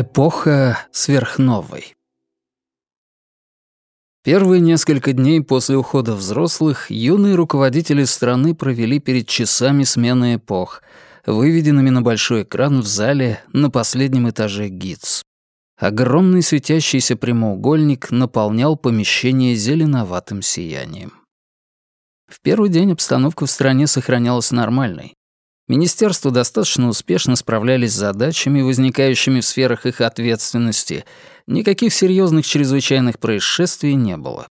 Эпоха сверхновой. Первые несколько дней после ухода взрослых юные руководители страны провели перед часами смены эпох, выведенными на большой экран в зале на последнем этаже ГИЦ. Огромный светящийся прямоугольник наполнял помещение зеленоватым сиянием. В первый день обстановка в стране сохранялась нормальной. Министерства достаточно успешно справлялись с задачами, возникающими в сферах их ответственности. Никаких серьезных чрезвычайных происшествий не было.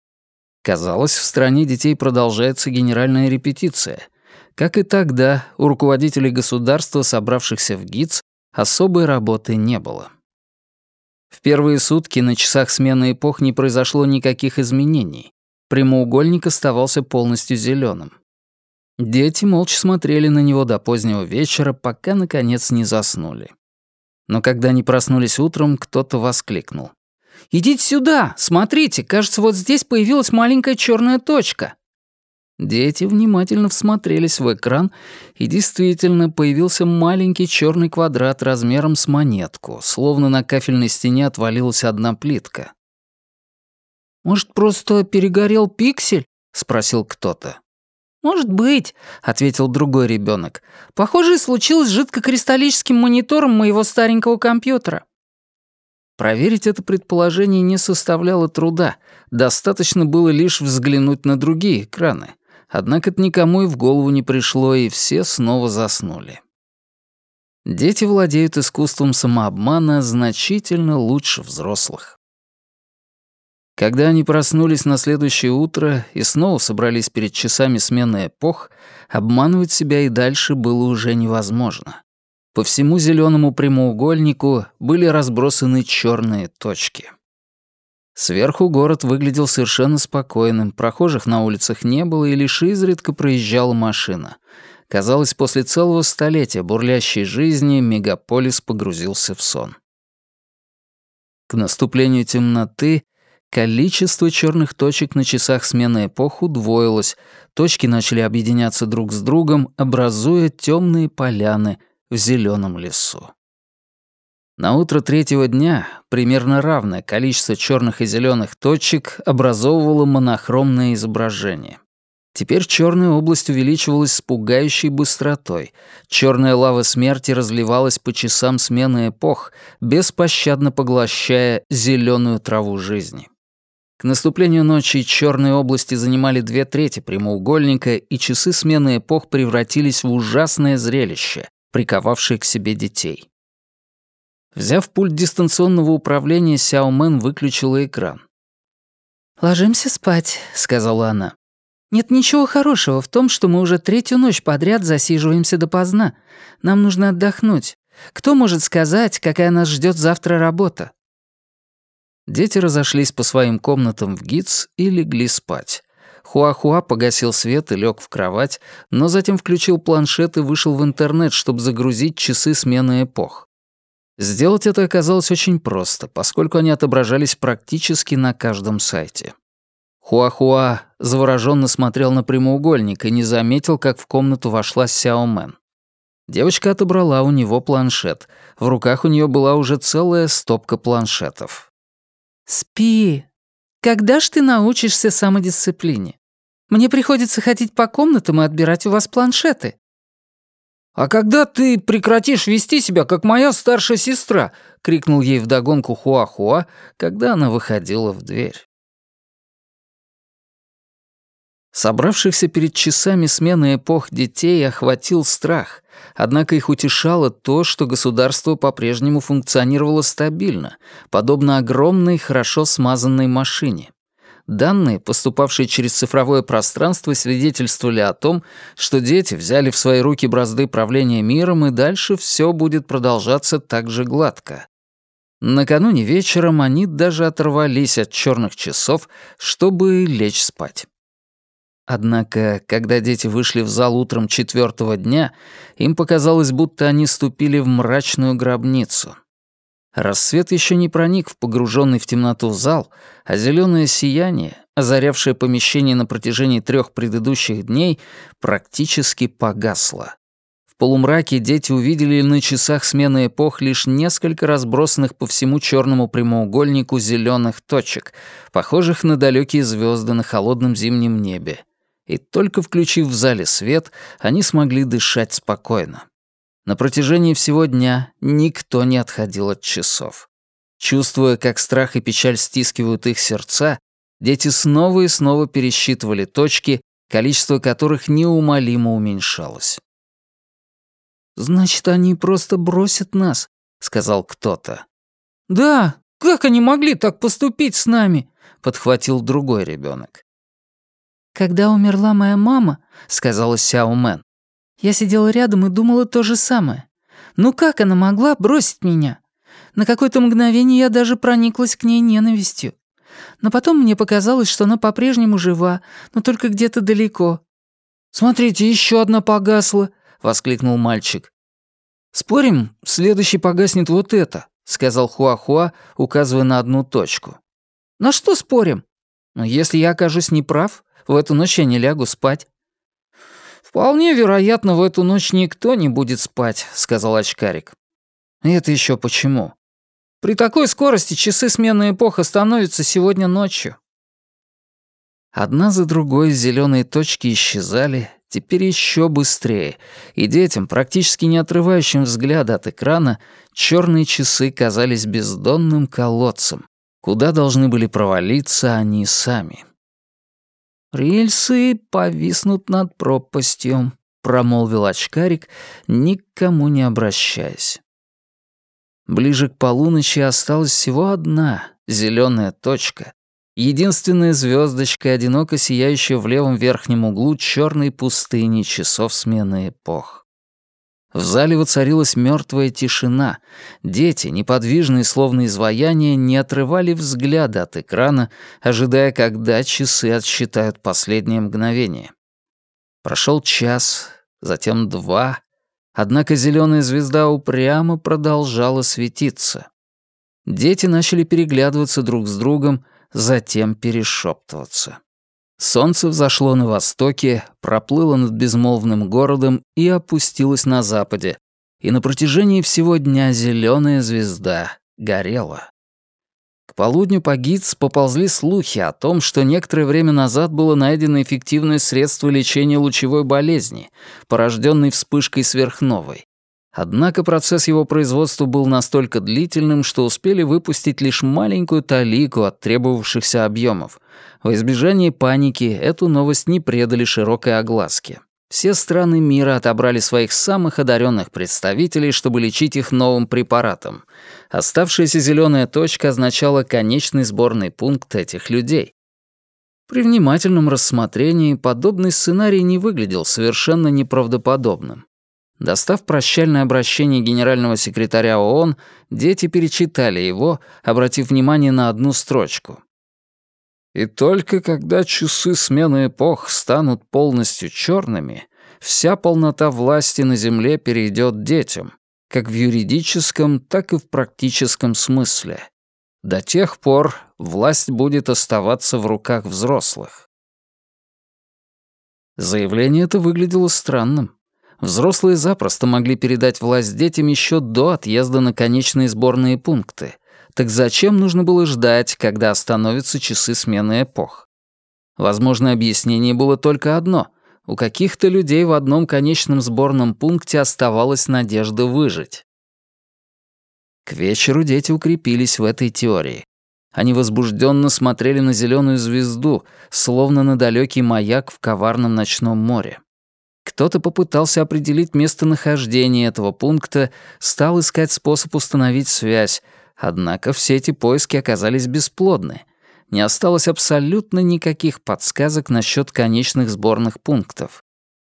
Казалось, в стране детей продолжается генеральная репетиция. Как и тогда, у руководителей государства, собравшихся в ГИЦ, особой работы не было. В первые сутки на часах смены эпох не произошло никаких изменений. Прямоугольник оставался полностью зеленым. Дети молча смотрели на него до позднего вечера, пока, наконец, не заснули. Но когда они проснулись утром, кто-то воскликнул. «Идите сюда! Смотрите! Кажется, вот здесь появилась маленькая черная точка!» Дети внимательно всмотрелись в экран, и действительно появился маленький черный квадрат размером с монетку, словно на кафельной стене отвалилась одна плитка. «Может, просто перегорел пиксель?» — спросил кто-то. «Может быть», — ответил другой ребенок. «Похоже, случилось с жидкокристаллическим монитором моего старенького компьютера». Проверить это предположение не составляло труда. Достаточно было лишь взглянуть на другие экраны. Однако это никому и в голову не пришло, и все снова заснули. Дети владеют искусством самообмана значительно лучше взрослых. Когда они проснулись на следующее утро и снова собрались перед часами смены эпох, обманывать себя и дальше было уже невозможно. По всему зеленому прямоугольнику были разбросаны черные точки. Сверху город выглядел совершенно спокойным, прохожих на улицах не было и лишь изредка проезжала машина. Казалось, после целого столетия бурлящей жизни мегаполис погрузился в сон. К наступлению темноты Количество черных точек на часах смены эпох удвоилось, точки начали объединяться друг с другом, образуя темные поляны в зеленом лесу. На утро третьего дня примерно равное количество черных и зеленых точек образовывало монохромное изображение. Теперь черная область увеличивалась с пугающей быстротой. Черная лава смерти разливалась по часам смены эпох, беспощадно поглощая зеленую траву жизни. К наступлению ночи черные области занимали две трети прямоугольника, и часы смены эпох превратились в ужасное зрелище, приковавшее к себе детей. Взяв пульт дистанционного управления, Сяо Мэн выключила экран. «Ложимся спать», — сказала она. «Нет ничего хорошего в том, что мы уже третью ночь подряд засиживаемся допоздна. Нам нужно отдохнуть. Кто может сказать, какая нас ждет завтра работа? Дети разошлись по своим комнатам в ГИЦ и легли спать. Хуахуа погасил свет и лег в кровать, но затем включил планшет и вышел в интернет, чтобы загрузить часы смены эпох. Сделать это оказалось очень просто, поскольку они отображались практически на каждом сайте. Хуахуа завороженно смотрел на прямоугольник и не заметил, как в комнату вошла Сяо Мэн. Девочка отобрала у него планшет. В руках у нее была уже целая стопка планшетов. «Спи. Когда ж ты научишься самодисциплине? Мне приходится ходить по комнатам и отбирать у вас планшеты». «А когда ты прекратишь вести себя, как моя старшая сестра?» — крикнул ей вдогонку Хуахуа, когда она выходила в дверь. Собравшихся перед часами смены эпох детей охватил страх, однако их утешало то, что государство по-прежнему функционировало стабильно, подобно огромной, хорошо смазанной машине. Данные, поступавшие через цифровое пространство, свидетельствовали о том, что дети взяли в свои руки бразды правления миром, и дальше все будет продолжаться так же гладко. Накануне вечером они даже оторвались от черных часов, чтобы лечь спать. Однако, когда дети вышли в зал утром четвертого дня, им показалось, будто они ступили в мрачную гробницу. Рассвет еще не проник в погруженный в темноту зал, а зеленое сияние, озарявшее помещение на протяжении трех предыдущих дней, практически погасло. В полумраке дети увидели на часах смены эпох лишь несколько разбросанных по всему черному прямоугольнику зеленых точек, похожих на далекие звезды на холодном зимнем небе. И только включив в зале свет, они смогли дышать спокойно. На протяжении всего дня никто не отходил от часов. Чувствуя, как страх и печаль стискивают их сердца, дети снова и снова пересчитывали точки, количество которых неумолимо уменьшалось. «Значит, они просто бросят нас», — сказал кто-то. «Да, как они могли так поступить с нами?» — подхватил другой ребенок. «Когда умерла моя мама», — сказала Сяо Мэн, «я сидела рядом и думала то же самое. Ну как она могла бросить меня? На какое-то мгновение я даже прониклась к ней ненавистью. Но потом мне показалось, что она по-прежнему жива, но только где-то далеко. «Смотрите, еще одна погасла», — воскликнул мальчик. «Спорим, следующий погаснет вот это», — сказал Хуахуа, указывая на одну точку. «На что спорим? Но если я окажусь неправ, в эту ночь я не лягу спать». «Вполне вероятно, в эту ночь никто не будет спать», — сказал очкарик. «Это еще почему?» При такой скорости часы смены эпох становятся сегодня ночью. Одна за другой зеленые точки исчезали, теперь еще быстрее, и детям, практически не отрывающим взгляда от экрана, черные часы казались бездонным колодцем, куда должны были провалиться они сами. «Рельсы повиснут над пропастью», — промолвил очкарик, никому не обращаясь. Ближе к полуночи осталась всего одна зеленая точка, единственная звездочка, одиноко сияющая в левом верхнем углу черной пустыни часов смены эпох. В зале воцарилась мертвая тишина. Дети, неподвижные словно изваяния, не отрывали взгляда от экрана, ожидая, когда часы отсчитают последнее мгновение. Прошел час, затем два, Однако зеленая звезда упрямо продолжала светиться. Дети начали переглядываться друг с другом, затем перешептываться. Солнце взошло на востоке, проплыло над безмолвным городом и опустилось на западе, и на протяжении всего дня зеленая звезда горела. К полудню по ГИЦ поползли слухи о том, что некоторое время назад было найдено эффективное средство лечения лучевой болезни, порожденной вспышкой сверхновой. Однако процесс его производства был настолько длительным, что успели выпустить лишь маленькую талику от требовавшихся объемов. Во избежание паники эту новость не предали широкой огласке. Все страны мира отобрали своих самых одаренных представителей, чтобы лечить их новым препаратом. Оставшаяся зеленая точка означала конечный сборный пункт этих людей. При внимательном рассмотрении подобный сценарий не выглядел совершенно неправдоподобным. Достав прощальное обращение генерального секретаря ООН, дети перечитали его, обратив внимание на одну строчку. И только когда часы смены эпох станут полностью черными, вся полнота власти на Земле перейдет детям, как в юридическом, так и в практическом смысле. До тех пор власть будет оставаться в руках взрослых. Заявление это выглядело странным. Взрослые запросто могли передать власть детям еще до отъезда на конечные сборные пункты — так зачем нужно было ждать, когда остановятся часы смены эпох? Возможно, объяснение было только одно. У каких-то людей в одном конечном сборном пункте оставалась надежда выжить. К вечеру дети укрепились в этой теории. Они возбужденно смотрели на зеленую звезду, словно на далекий маяк в коварном ночном море. Кто-то попытался определить местонахождение этого пункта, стал искать способ установить связь, Однако все эти поиски оказались бесплодны. Не осталось абсолютно никаких подсказок насчет конечных сборных пунктов.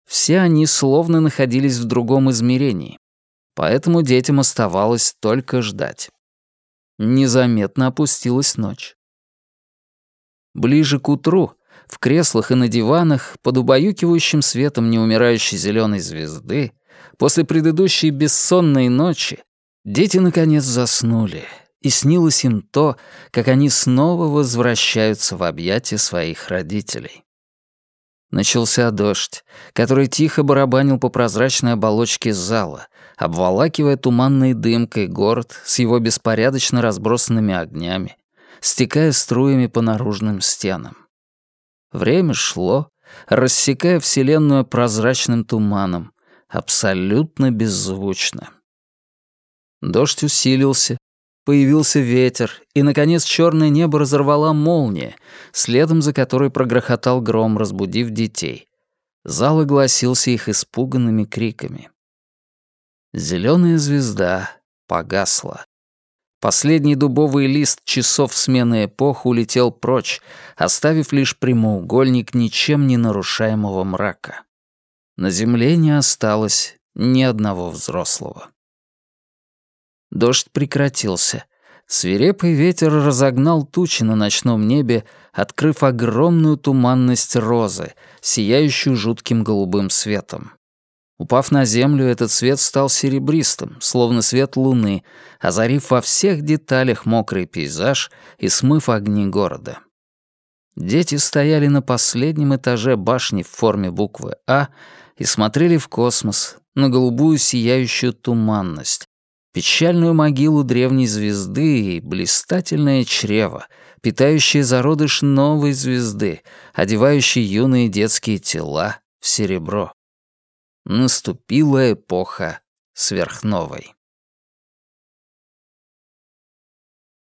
Все они словно находились в другом измерении. Поэтому детям оставалось только ждать. Незаметно опустилась ночь. Ближе к утру, в креслах и на диванах, под убаюкивающим светом неумирающей зеленой звезды, после предыдущей бессонной ночи, Дети, наконец, заснули, и снилось им то, как они снова возвращаются в объятия своих родителей. Начался дождь, который тихо барабанил по прозрачной оболочке зала, обволакивая туманной дымкой город с его беспорядочно разбросанными огнями, стекая струями по наружным стенам. Время шло, рассекая Вселенную прозрачным туманом, абсолютно беззвучно. Дождь усилился, появился ветер, и, наконец, черное небо разорвала молния, следом за которой прогрохотал гром, разбудив детей. Зал огласился их испуганными криками. Зеленая звезда погасла. Последний дубовый лист часов смены эпох улетел прочь, оставив лишь прямоугольник ничем не нарушаемого мрака. На земле не осталось ни одного взрослого. Дождь прекратился. Свирепый ветер разогнал тучи на ночном небе, открыв огромную туманность розы, сияющую жутким голубым светом. Упав на землю, этот свет стал серебристым, словно свет луны, озарив во всех деталях мокрый пейзаж и смыв огни города. Дети стояли на последнем этаже башни в форме буквы «А» и смотрели в космос, на голубую сияющую туманность, печальную могилу древней звезды и блистательное чрево, питающее зародыш новой звезды, одевающее юные детские тела в серебро. Наступила эпоха сверхновой.